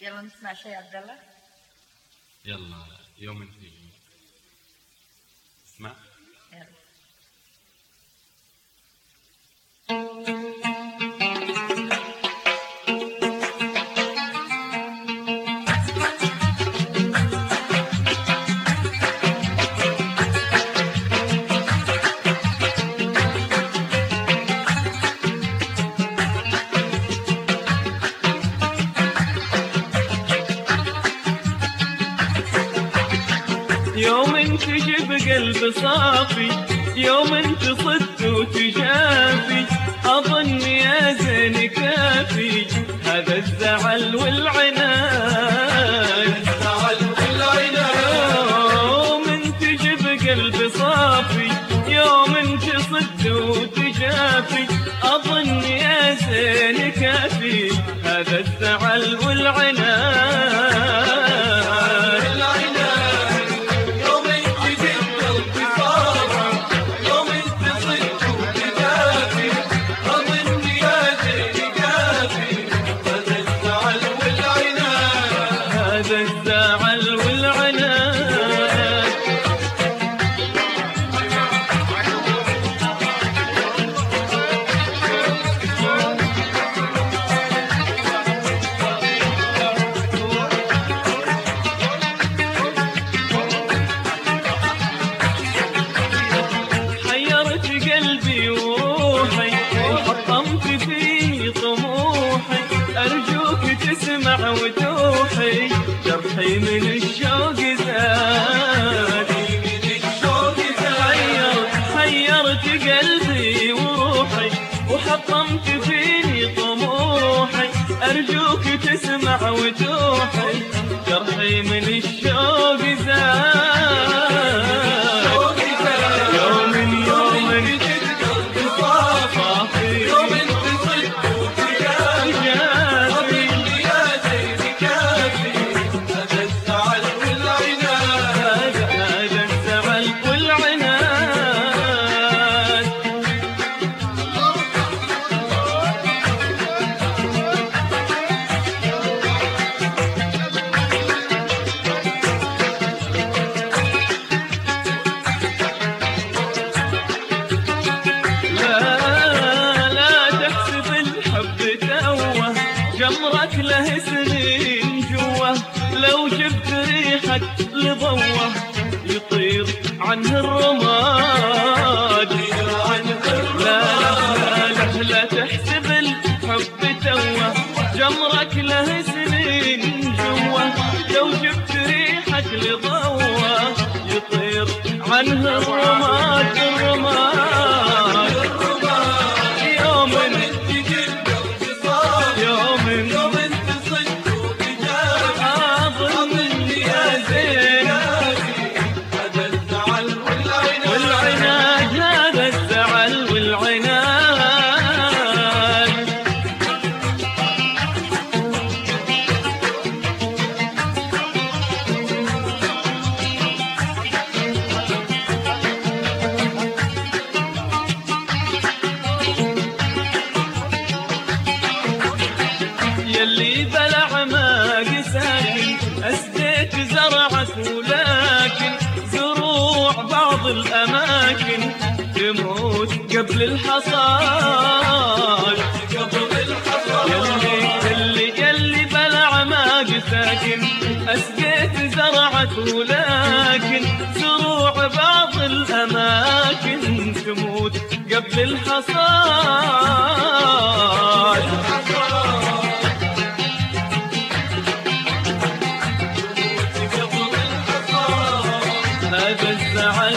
يلا نسمع شيء عبد الله. يلا يوم في اسمع. يوم تجيب قلب صافي يوم تصد وتجافي أظن يا زين كافي. هذا الزعل والعناد. يوم تجيب قلب صافي يوم تصد وتجافي أظن يا زين كافي. هذا الزعل والعناد. أرجوك تسمع وتوحي جرحي من الشوق زاد حيرت قلبي وروحي وحطمت فيني طموحي أرجوك تسمع وتوحي جرحي من الشوق زاد يوم يوم صافي جبت ريحك لضوه يطير عنه الرماد. لا لا لا, لا تحسب الحب توه. جمرك له سنين جوه. لو جبت ريحك لضوه يطير عنه الرماد. الرماد. يوم يوم تموت قبل الحصاد. يلي يلي يلي بلع ما قساكن أسقيت زرعك ولكن زروع بعض الأماكن تموت قبل الحصاد. هذا الزعل